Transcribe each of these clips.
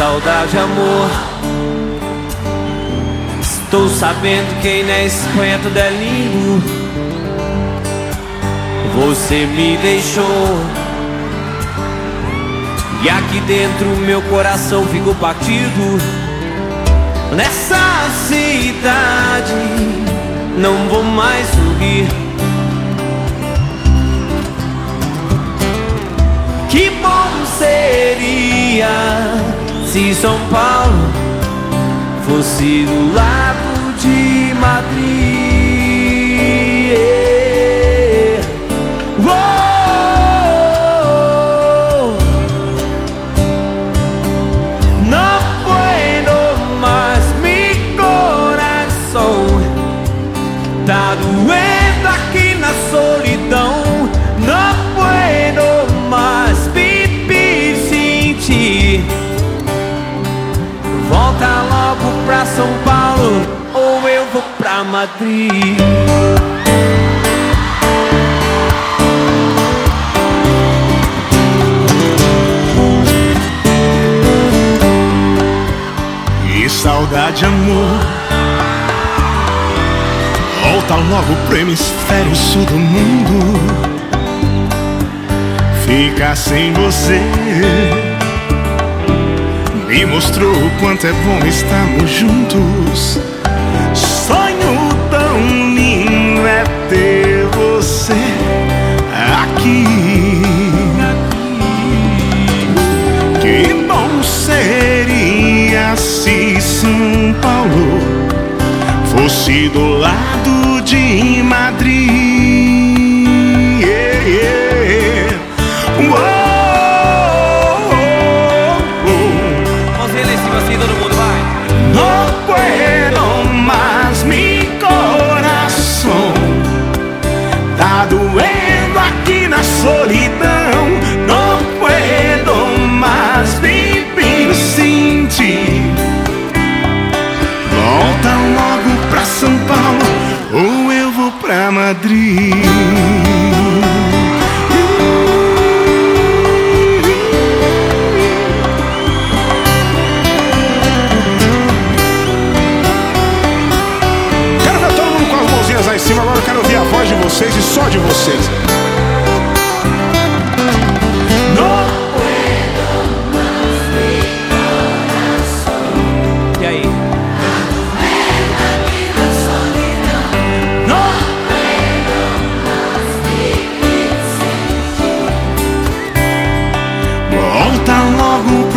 saudade, amor. Estou sabendo que aí na Espanha tudo é lindo. Você me deixou. E aqui dentro meu coração ficou partido. Nessa se São Paulo fosse do lado de Madrid. Oh, no puedo más, mi corazón. Tá doendo pra São Paulo ou eu vou pra Madrid. Que saudade, amor. Volta logo pro hemisfério sul do mundo. Ficar sem você me mostrou o quanto é bom estarmos juntos. Sonho tão lindo é ter você aqui. Que bom seria se São Paulo fosse do lado de Madrid. Yeah, yeah. Quero ver todo mundo com as mãozinhas lá em cima. Agora eu quero ouvir a voz de vocês e só de vocês.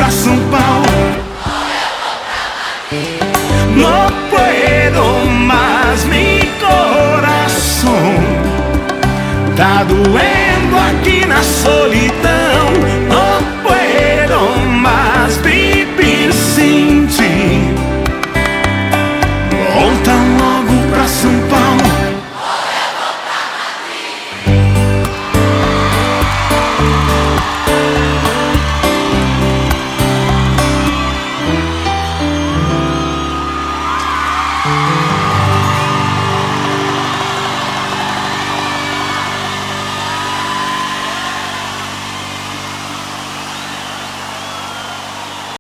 Logo